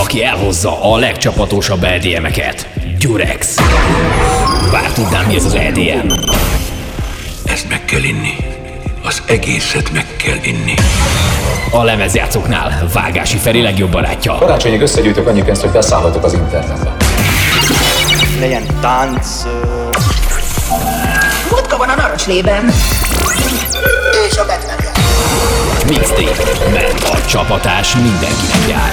aki elhozza a legcsapatosabb EDM-eket. Gyurex. Bár tudnám, mi ez az EDM. Ezt meg kell inni. Az egészet meg kell inni. A lemezjátszóknál Vágási Feri legjobb barátja. Karácsonyig összegyűjtök annyi pénzt, hogy beszállhatok az internetbe. Legyen tánc... Vodka van a narancslében. És a Batman. Mixtape, mert a csapatás mindenkinek jár.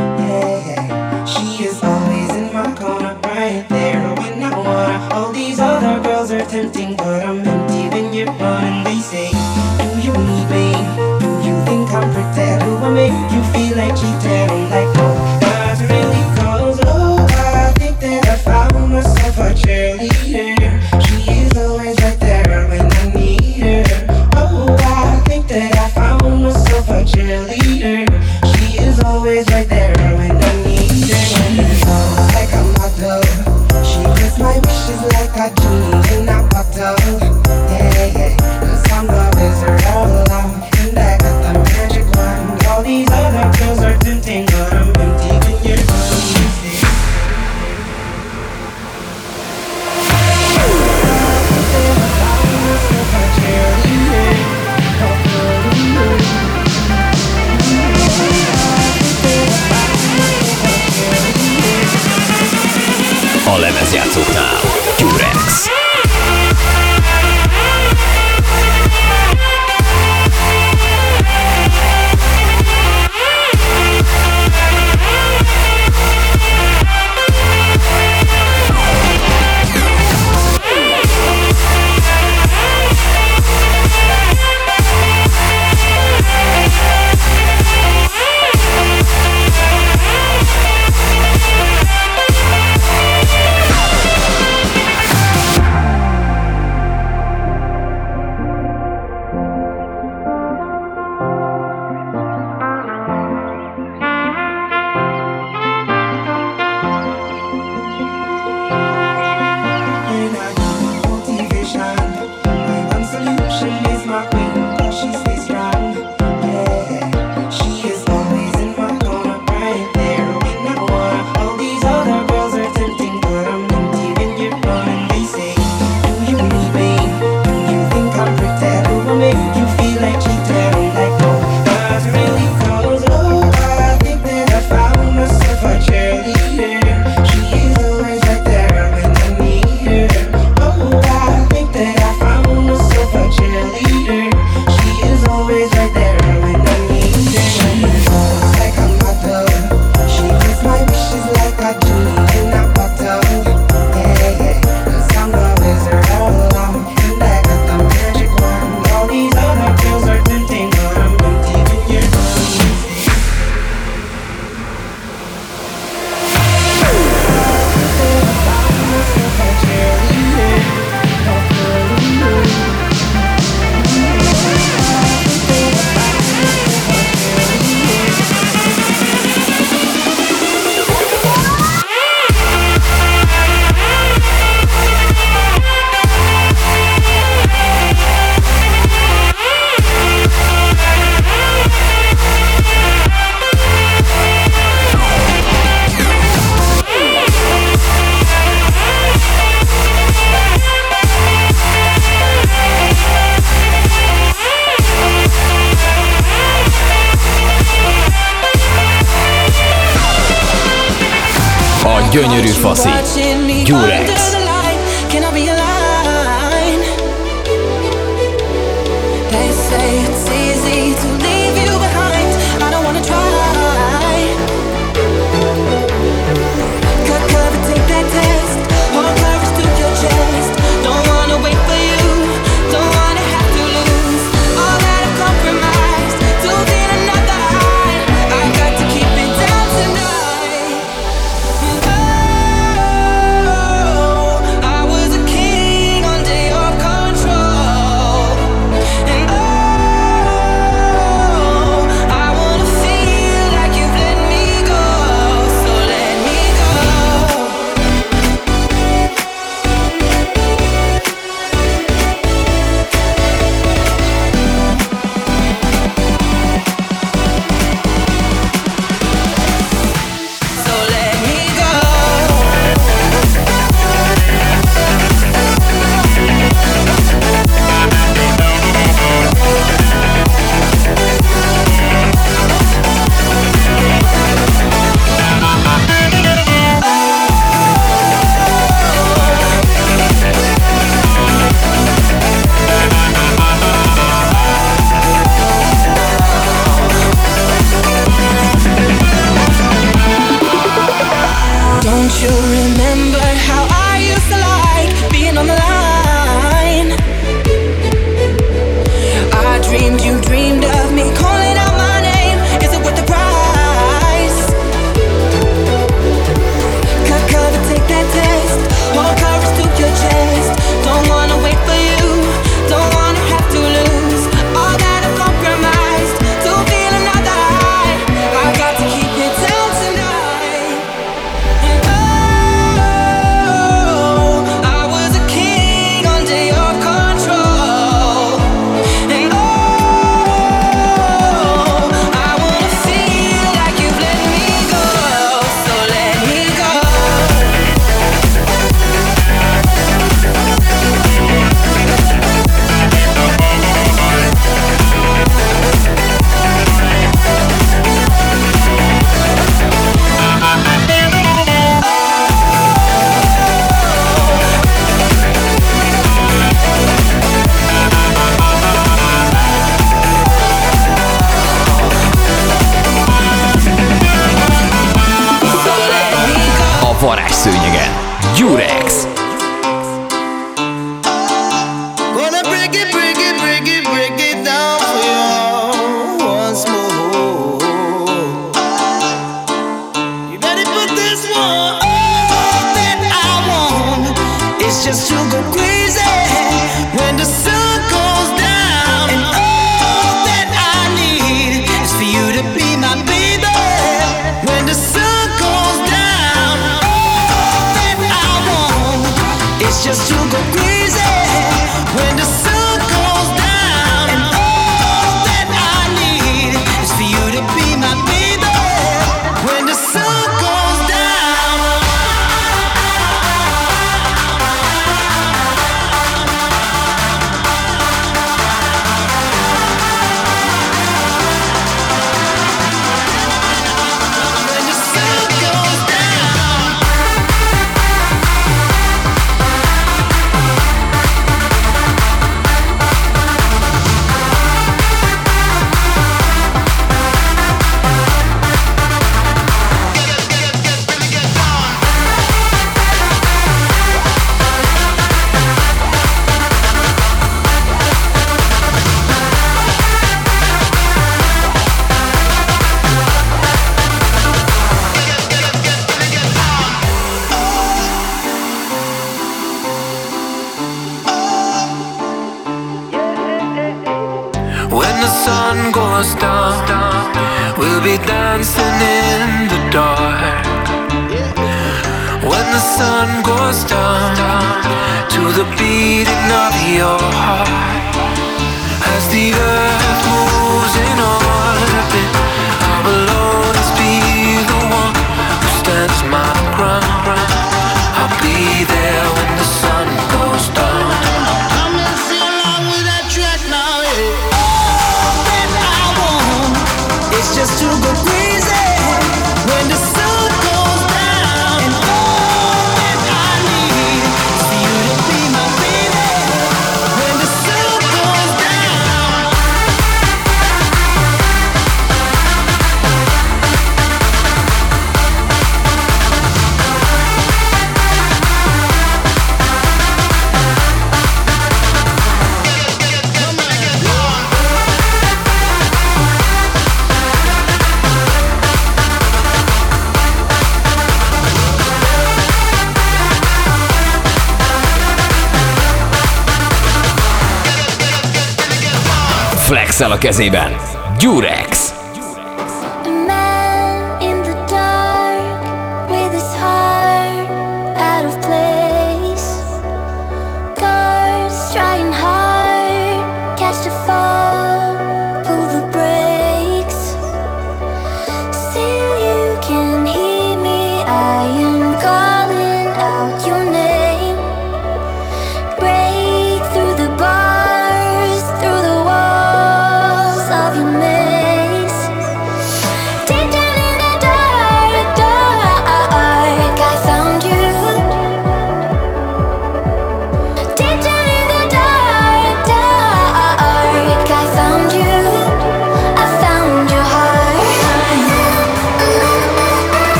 A kezében. Gyurek!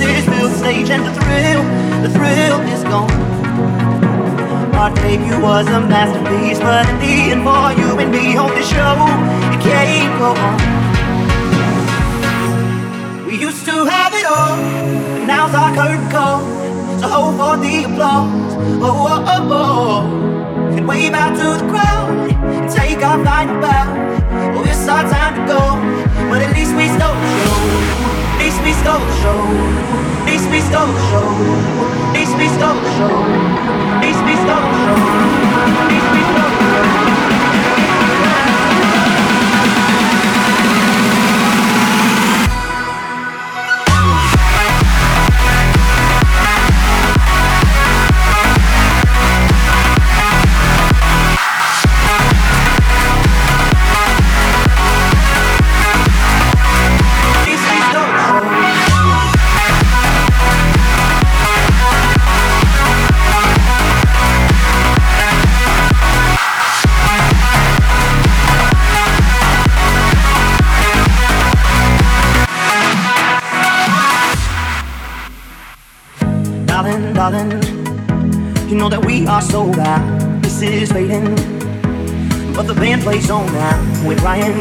Durex. Our debut was a masterpiece, but in the end, for you and me on the show, it can't go on. We used to have it all, but now's our curtain call. So hold for the applause. Oh, oh, oh, oh, oh. And wave out to the crowd and take our final bow. Oh, it's our time to go, but at least we stole the show. We stole the show. We stole the show. At least we stole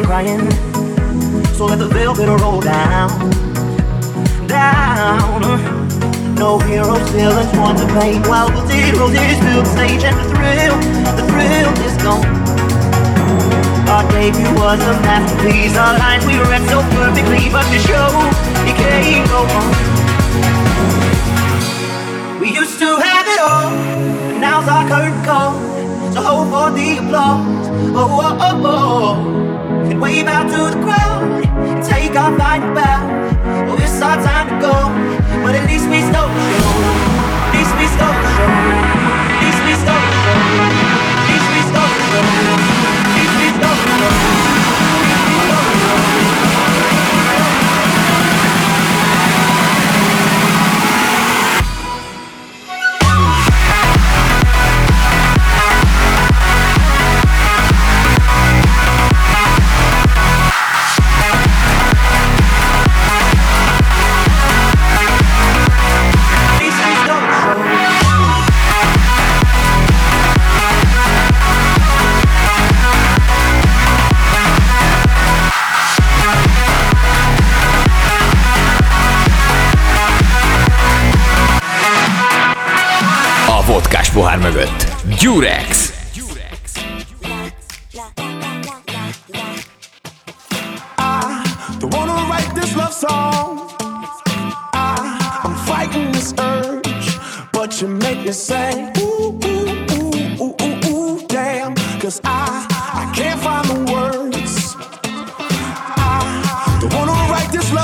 Crying, so let the velvet roll down, down. No heroes, villains, one to blame. While the zeros is fill the stage, and the thrill, the thrill is gone. Our debut was a masterpiece. Our lines we read so perfectly, but the show it can't go on. We used to have it all, but now's our curtain call. So hold for the applause. Oh, oh, oh, oh. And wave out to the crowd and take our final bow. Oh, it's our time to go, but at least we stole the show. At least we stole the show. At least we stole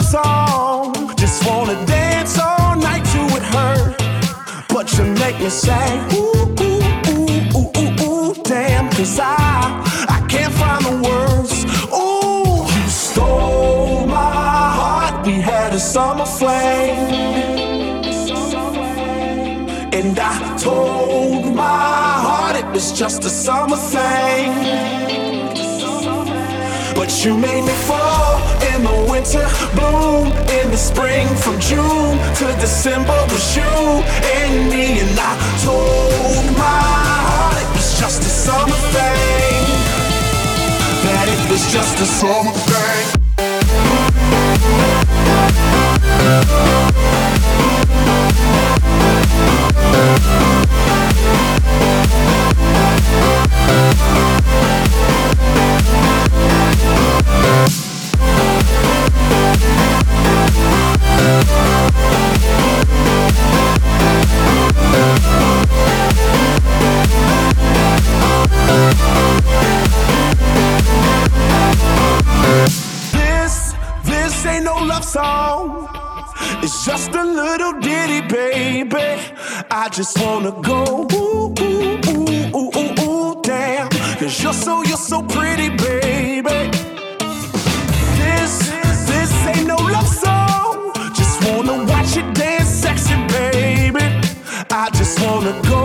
song. Just wanna dance all night to it hurt. But you make me say, ooh, ooh, ooh, ooh, ooh, ooh, damn. Cause I, I can't find the words. Ooh, you stole my heart. We had a summer flame. And I told my heart it was just a summer thing. But you made me fall in the winter, bloom in the spring. From June to December was you and me. And I told my heart it was just a summer thing. That it was just a summer thing. This, song. It's just a little ditty, baby. I just wanna go ooh, ooh, ooh, ooh, ooh, ooh, damn. Cause you're so, you're so pretty, baby. This, this ain't no love song. Just wanna watch you dance sexy, baby. I just wanna go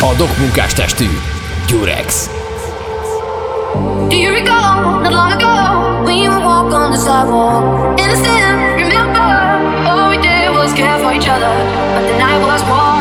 A dokmunkás testű Gyurex. But the night was warm.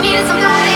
music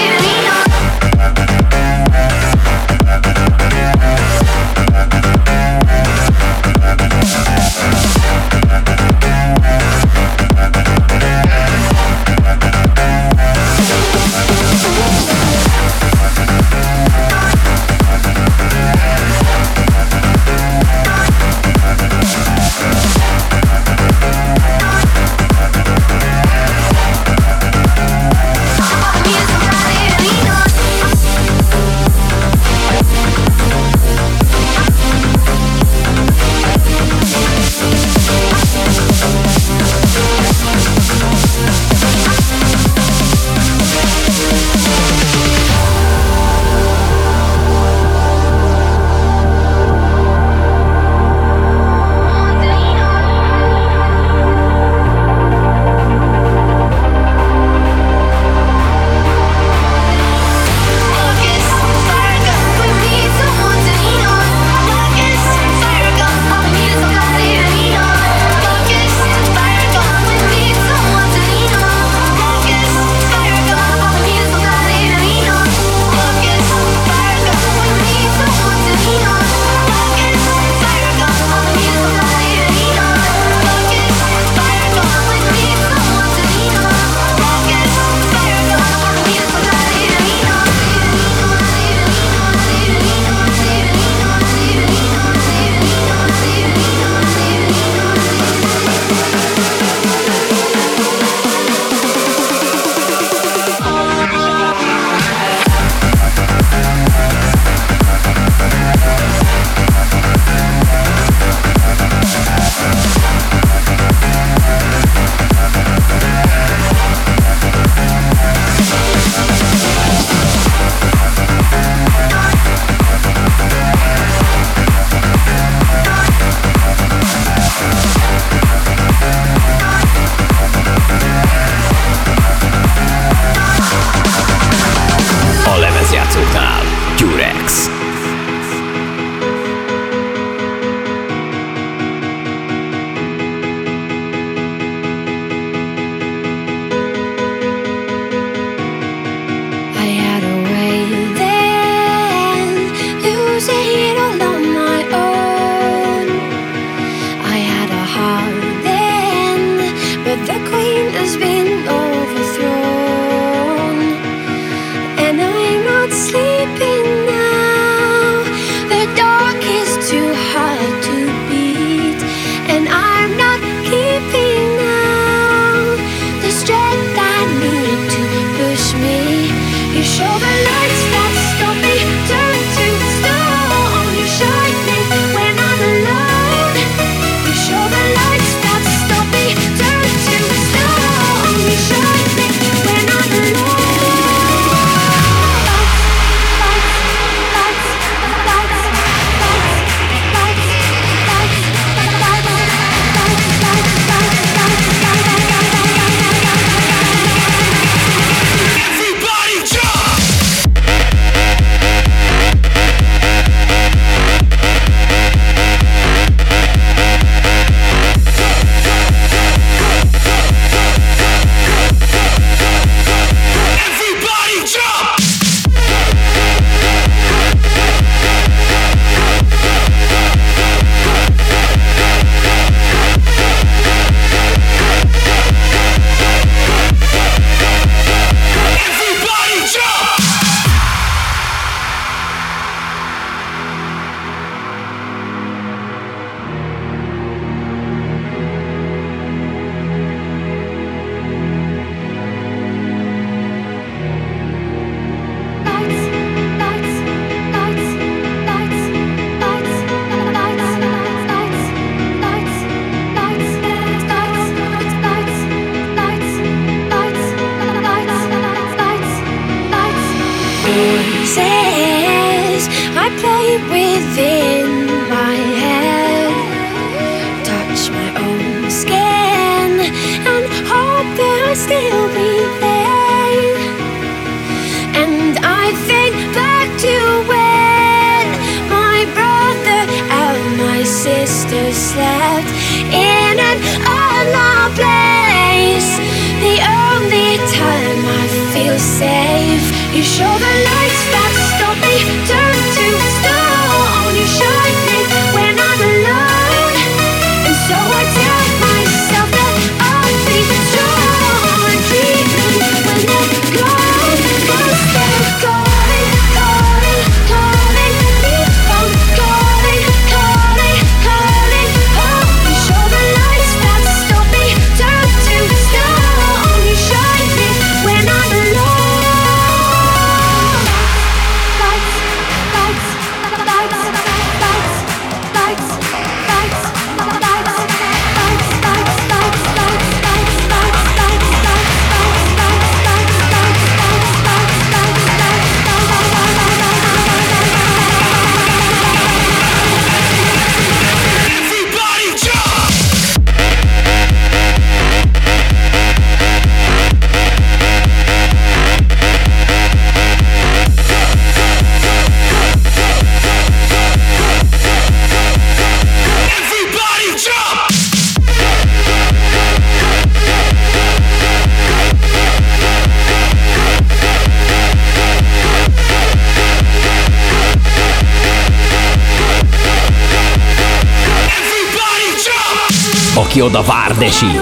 Messi.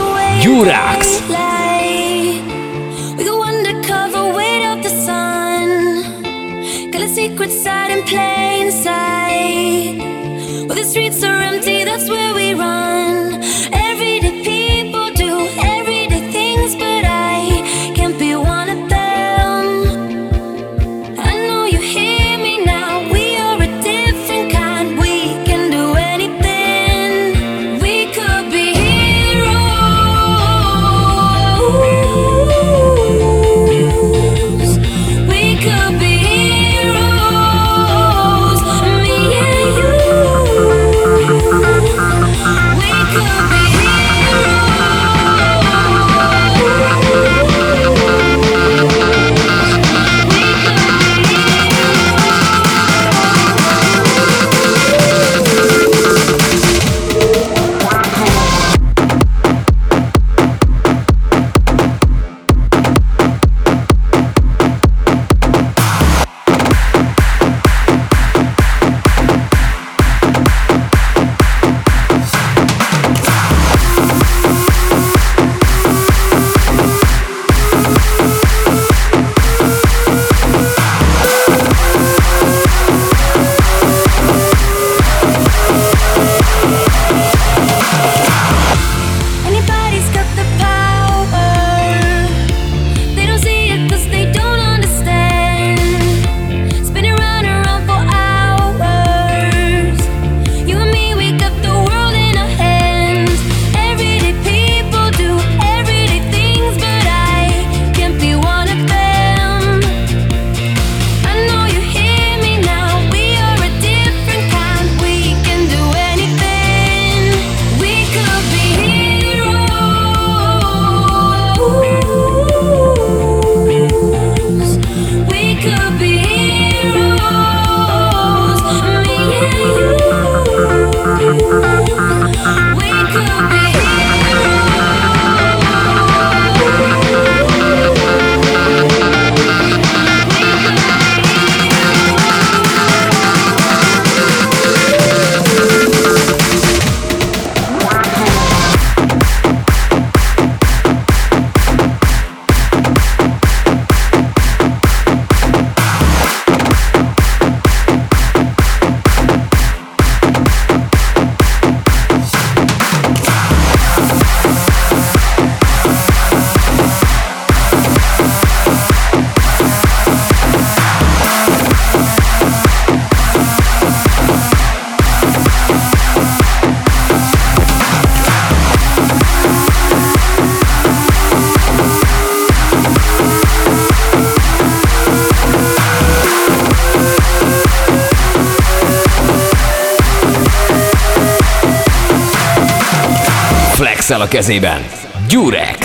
kezében. Gyurek!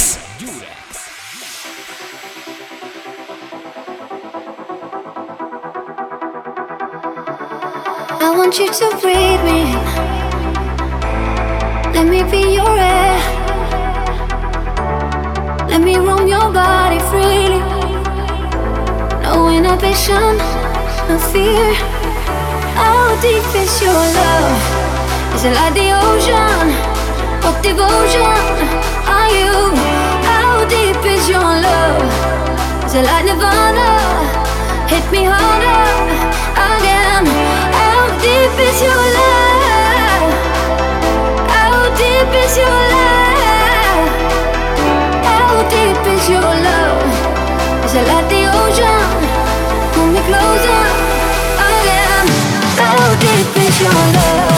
your love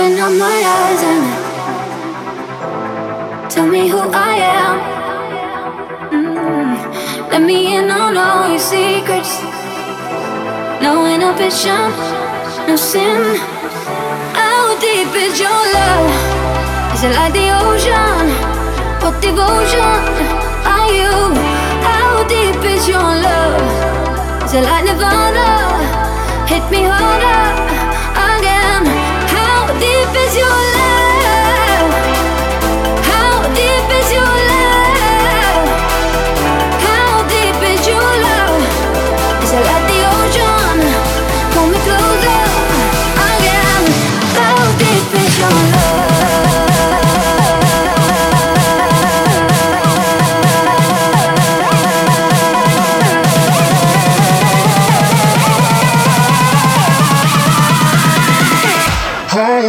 Open up my eyes and tell me who I am. Mm. Let me in on all your secrets. No inhibition, no sin. How deep is your love? Is it like the ocean? What devotion are you? How deep is your love? Is it like Nirvana? Hit me hard.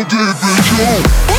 David Yo.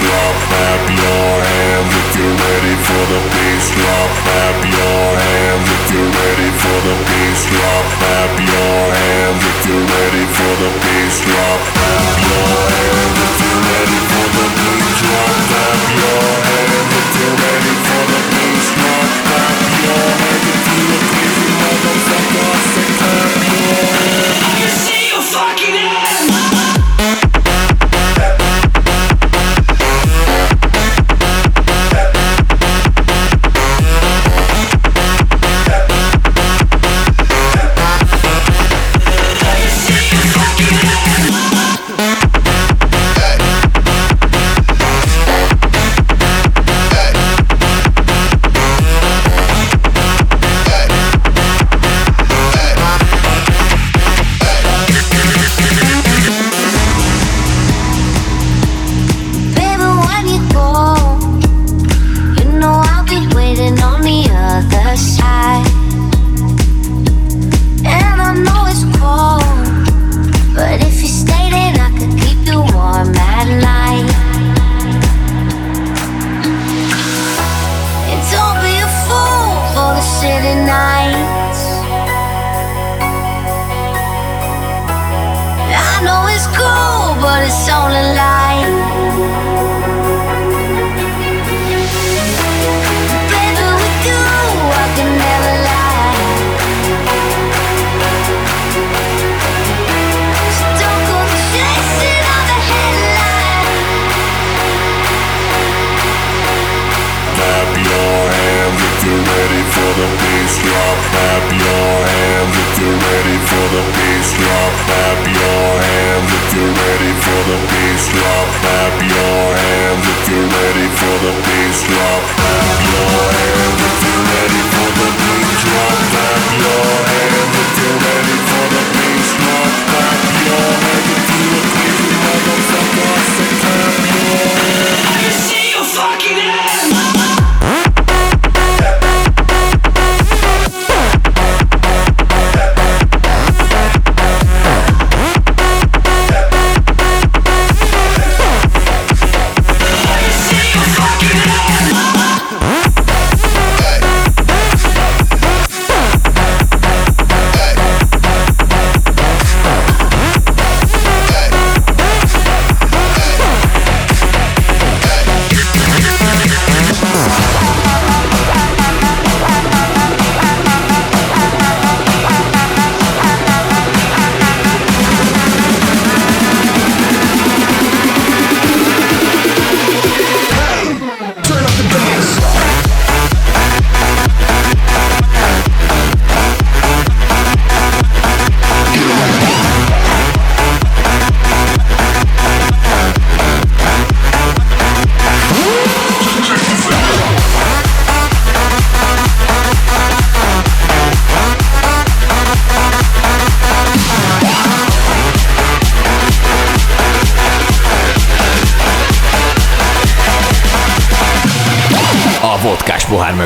drop, clap your hands if you're ready for the bass drop. Clap your hands if you're ready for the bass drop. Clap your hands if you're ready for the bass drop. Clap your hands if you're ready for the bass drop. Clap your hands if you're ready for didn't Clap your hands if you're ready for the peace drop. Clap your hands if you're ready for the peace drop. Clap your hands if you're ready for the peace drop. Clap your hands if you're ready for the peace drop. Clap your hands if you're ready for the drop.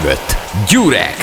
mögött. Gyurek!